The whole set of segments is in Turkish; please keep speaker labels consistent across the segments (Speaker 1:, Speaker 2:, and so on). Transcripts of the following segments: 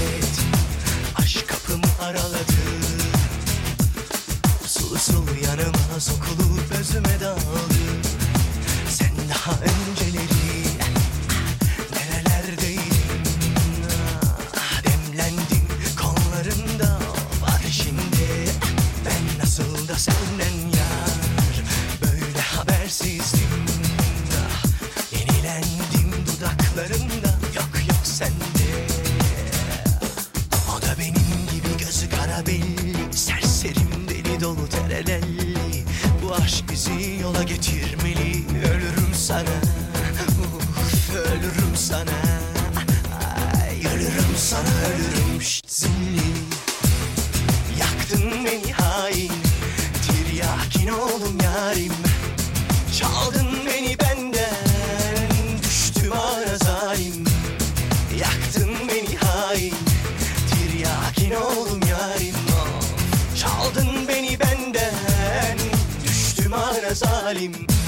Speaker 1: et. Aşk kapımı araladı. Usul usul yanıma sokulup özüme daldı. belli Serserim deli dolu terelelli. Bu aşk bizi yola getirmeli Ölürüm sana. zalim.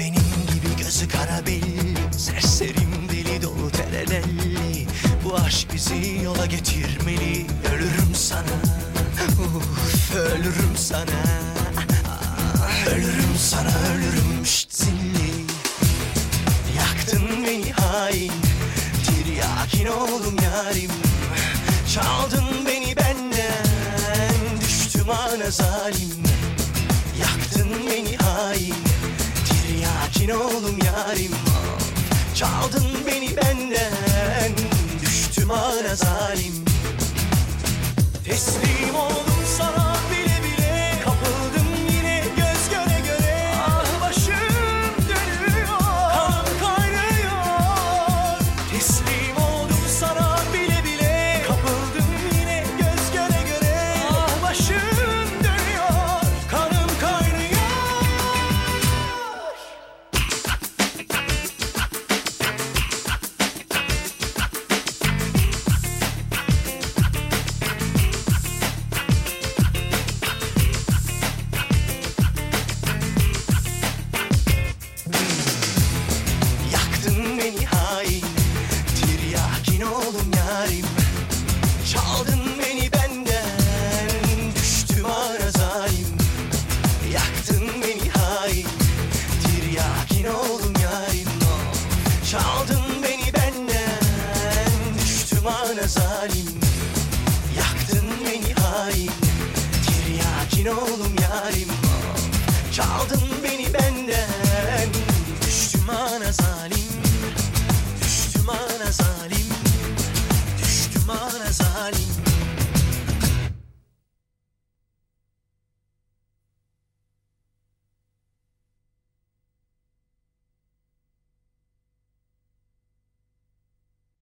Speaker 1: benim gibi gözü kara belli. Serserim deli dolu teledelli. Bu aşk bizi yola getirmeli. Ölürüm sana. Uf, ölürüm sana. Ölürüm sana ölürüm şşt zilli. Yaktın beni hain. Tiryakin oğlum yarim. Çaldın beni benden. Düştüm ana zalim. sleep. yarim Yaktın beni hain Tiryakin oğlum yarim. Çaldın